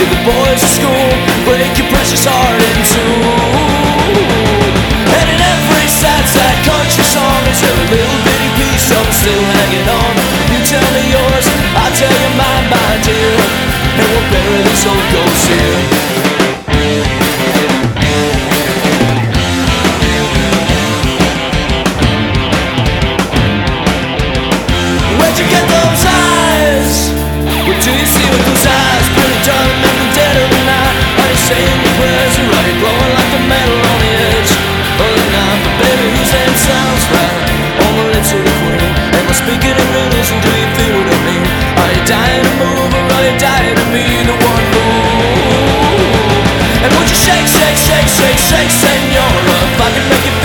To the boys at school break your precious heart in two? And in every sad, sad country song Is there a little bitty piece of it still hanging on? You tell me yours, I tell you mine, my dear And we'll bury this old ghost here Where'd you get those eyes? What do you see with those eyes? Pretty darling. sounds right On the lips of the queen Am I speaking in English do you feel what I mean? Are you dying to move or are you dying to be the one move? And would you shake, shake, shake, shake, shake, senora If I can make you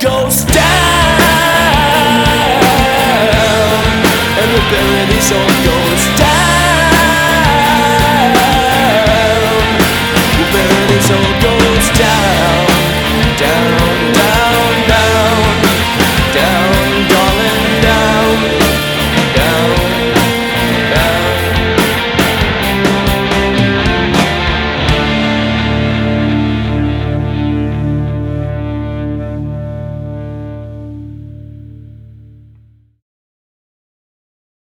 ghost